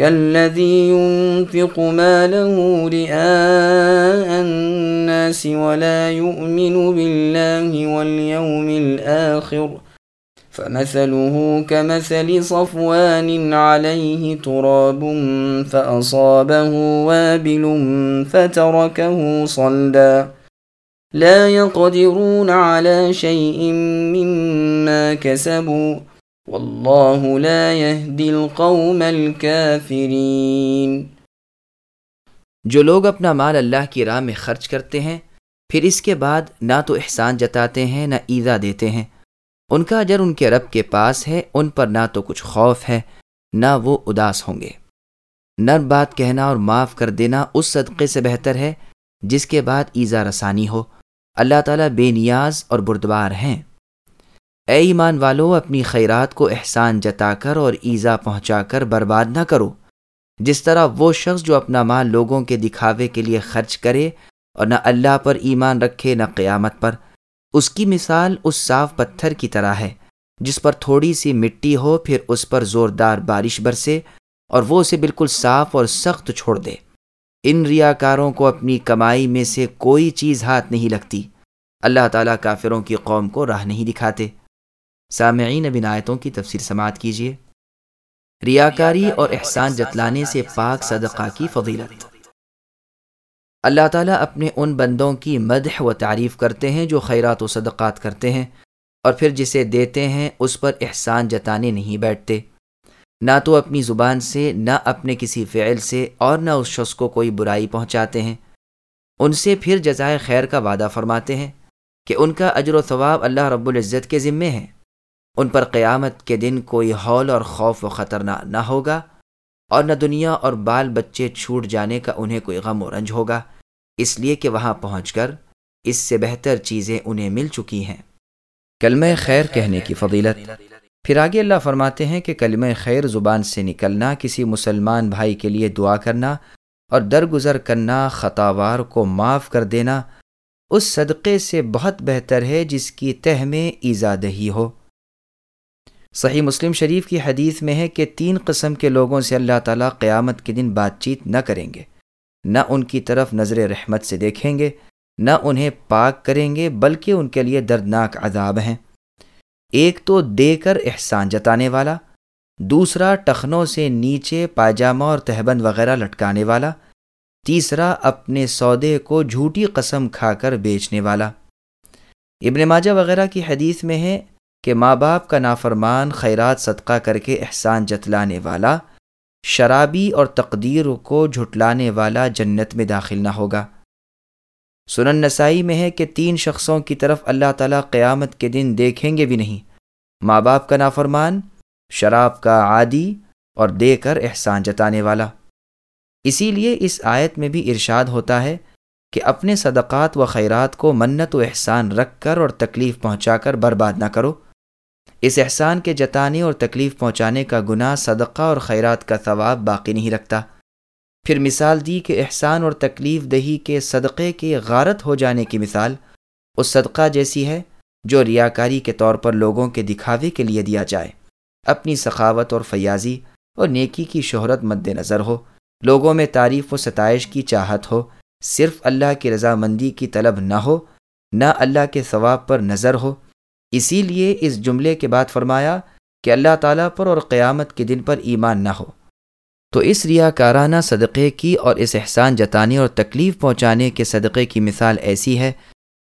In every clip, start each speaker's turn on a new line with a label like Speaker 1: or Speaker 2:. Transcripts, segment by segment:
Speaker 1: كالذي ينفق ماله رئاء الناس ولا يؤمن بالله واليوم الآخر فمثله كمثل صفوان عليه تراب فأصابه وابل فتركه صلدا. لا يقدرون على شيء مما كسبوا. واللہ لا يهدي القوم الكافرین
Speaker 2: جو لوگ اپنا مال اللہ کی راہ میں خرچ کرتے ہیں، پھر اس کے بعد نہ تو احسان جتاتے ہیں، نہ ایزا دیتے ہیں۔ ان کا اجر ان کے رب کے پاس ہے، ان پر نہ تو کچھ خوف ہے، نہ وہ اداس ہوں گے۔ نر بات کہنا اور معاف کر دینا اس صدقے سے بہتر ہے، جس کے بعد ایزا رسانی ہو۔ اللہ تعالیٰ بے نیاز اور بردبار ہیں۔ اے ایمان والو، اپنی خیرات کو احسان جتا کر اور ایزا پہنچا کر برباد نہ کرو۔ جس طرح وہ شخص جو اپنا مال لوگوں کے دکھاوے کے لیے خرچ کرے اور نہ اللہ پر ایمان رکھے نہ قیامت پر، اس کی مثال اس صاف پتھر کی طرح ہے، جس پر تھوڑی سی مٹی ہو، پھر اس پر زوردار بارش برسے اور وہ اسے بالکل صاف اور سخت چھوڑ دے۔ ان ریاکاروں کو اپنی کمائی میں سے کوئی چیز ہاتھ نہیں لگتی۔ اللہ تعالیٰ کافروں کی قوم کو راہ نہیں دکھاتے۔ سامعین بن آیتوں کی تفسیر سماعت کیجیے۔ ریاکاری اور احسان جتلانے سے پاک صدقہ کی فضیلت۔ اللہ تعالیٰ اپنے ان بندوں کی مدح و تعریف کرتے ہیں جو خیرات و صدقات کرتے ہیں اور پھر جسے دیتے ہیں اس پر احسان جتانے نہیں بیٹھتے۔ نہ تو اپنی زبان سے، نہ اپنے کسی فعل سے اور نہ اس شخص کو کوئی برائی پہنچاتے ہیں۔ ان سے پھر جزائے خیر کا وعدہ فرماتے ہیں کہ ان کا اجر و ثواب اللہ رب العزت کے ذمے ہیں ان پر قیامت کے دن کوئی ہول اور خوف و خطرناک نہ ہوگا، اور نہ دنیا اور بال بچے چھوٹ جانے کا انہیں کوئی غم و رنج ہوگا۔ اس لیے کہ وہاں پہنچ کر اس سے بہتر چیزیں انہیں مل چکی ہیں۔ کلمہ خیر کہنے کی فضیلت۔ پھر آگے اللہ فرماتے ہیں کہ کلمہ خیر زبان سے نکلنا، کسی مسلمان بھائی کے لیے دعا کرنا اور درگزر کرنا، خطاوار کو معاف کر دینا، اس صدقے سے بہت بہتر ہے جس کی تہ میں ایزا دہی ہو۔ صحیح مسلم شریف کی حدیث میں ہے کہ تین قسم کے لوگوں سے اللہ تعالیٰ قیامت کے دن بات چیت نہ کریں گے۔ نہ ان کی طرف نظر رحمت سے دیکھیں گے، نہ انہیں پاک کریں گے، بلکہ ان کے لیے دردناک عذاب ہیں۔ ایک تو دے کر احسان جتانے والا، دوسرا ٹخنوں سے نیچے پاجامہ اور تہبند وغیرہ لٹکانے والا، تیسرا اپنے سودے کو جھوٹی قسم کھا کر بیچنے والا۔ ابن ماجہ وغیرہ کی حدیث میں ہے کہ ماں باپ کا نافرمان خیرات صدقہ کر کے احسان جتلانے والا، شرابی اور تقدیر کو جھٹلانے والا جنت میں داخل نہ ہوگا۔ سنن نسائی میں ہے کہ تین شخصوں کی طرف اللہ تعالیٰ قیامت کے دن دیکھیں گے بھی نہیں۔ ماں باپ کا نافرمان، شراب کا عادی اور دے کر احسان جتانے والا۔ اسی لیے اس آیت میں بھی ارشاد ہوتا ہے کہ اپنے صدقات و خیرات کو منت و احسان رکھ کر اور تکلیف پہنچا کر برباد نہ کرو۔ اس احسان کے جتانے اور تکلیف پہنچانے کا گناہ صدقہ اور خیرات کا ثواب باقی نہیں رکھتا۔ پھر مثال دی کہ احسان اور تکلیف دہی کے صدقے کے غارت ہو جانے کی مثال اس صدقہ جیسی ہے جو ریاکاری کے طور پر لوگوں کے دکھاوے کے لیے دیا جائے۔ اپنی سخاوت اور فیاضی اور نیکی کی شہرت مد نظر ہو۔ لوگوں میں تعریف و ستائش کی چاہت ہو۔ صرف اللہ کی رضامندی کی طلب نہ ہو، نہ اللہ کے ثواب پر نظر ہو۔ اسی لیے اس جملے کے بعد فرمایا کہ اللہ تعالیٰ پر اور قیامت کے دن پر ایمان نہ ہو۔ تو اس ریا کارانہ صدقے کی اور اس احسان جتانے اور تکلیف پہنچانے کے صدقے کی مثال ایسی ہے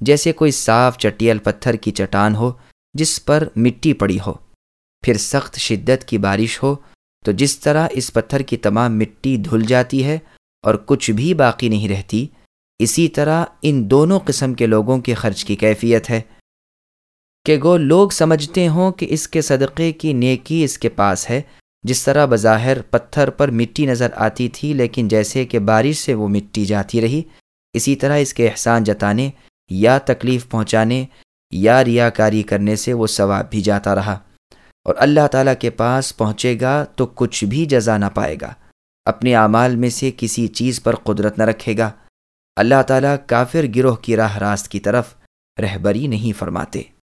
Speaker 2: جیسے کوئی صاف چٹیل پتھر کی چٹان ہو جس پر مٹی پڑی ہو۔ پھر سخت شدت کی بارش ہو تو جس طرح اس پتھر کی تمام مٹی دھل جاتی ہے اور کچھ بھی باقی نہیں رہتی، اسی طرح ان دونوں قسم کے لوگوں کے خرچ کی کیفیت ہے۔ کہ گو لوگ سمجھتے ہوں کہ اس کے صدقے کی نیکی اس کے پاس ہے۔ جس طرح بظاہر پتھر پر مٹی نظر آتی تھی، لیکن جیسے کہ بارش سے وہ مٹی جاتی رہی، اسی طرح اس کے احسان جتانے یا تکلیف پہنچانے یا ریاکاری کرنے سے وہ ثواب بھی جاتا رہا۔ اور اللہ تعالیٰ کے پاس پہنچے گا تو کچھ بھی جزا نہ پائے گا۔ اپنے اعمال میں سے کسی چیز پر قدرت نہ رکھے گا۔ اللہ تعالیٰ کافر گروہ کی راہ راست کی طرف رہبری نہیں فرماتے۔